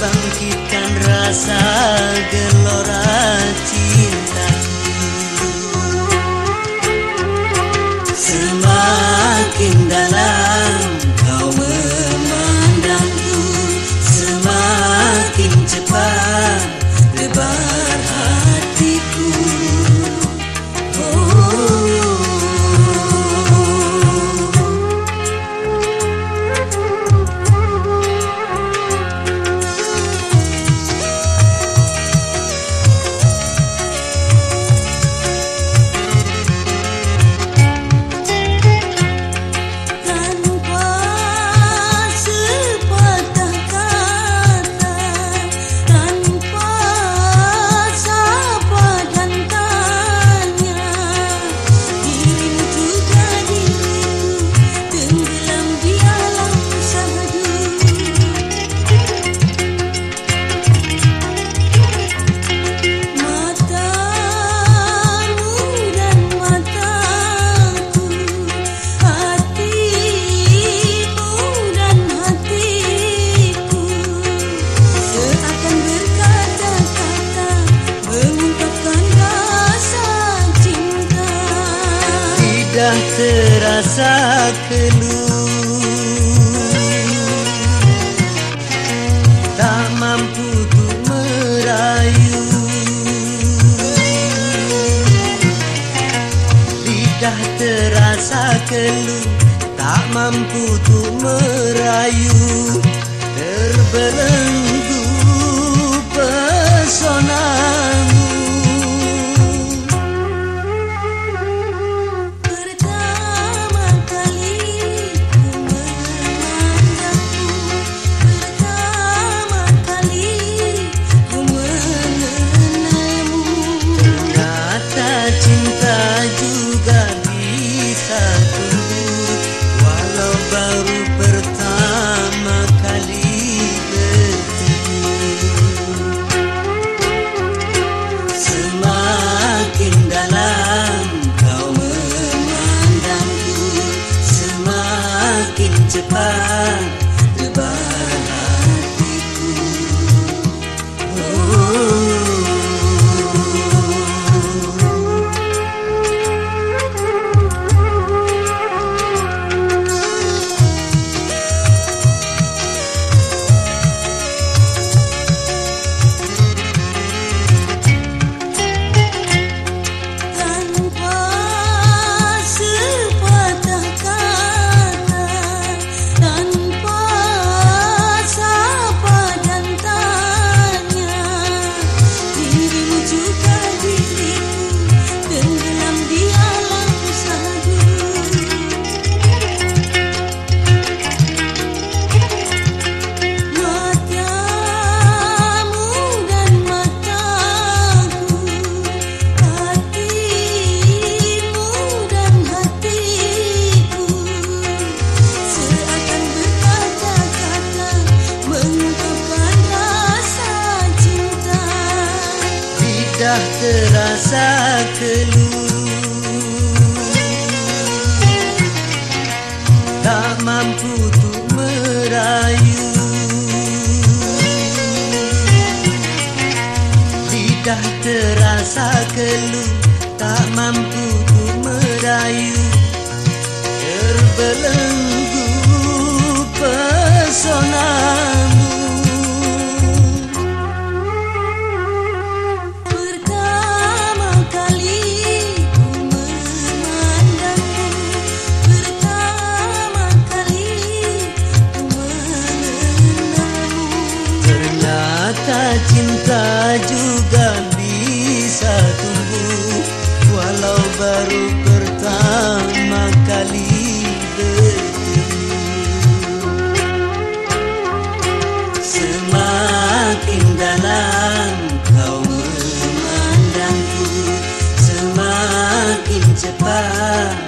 bangkitkan rasa Lidah terasa keluh. Tak mampu untuk merayu. Lidah terasa keluh Tak mampu untuk merayu. Terbelenggu pesonamu Semakin terasa keluh. Tak mampu untuk merayu. Lidah terasa Ternyata cinta juga bisa tumbuh. Walau baru pertama kali bertemu. Semakin dalam kau memandangku Semakin cepat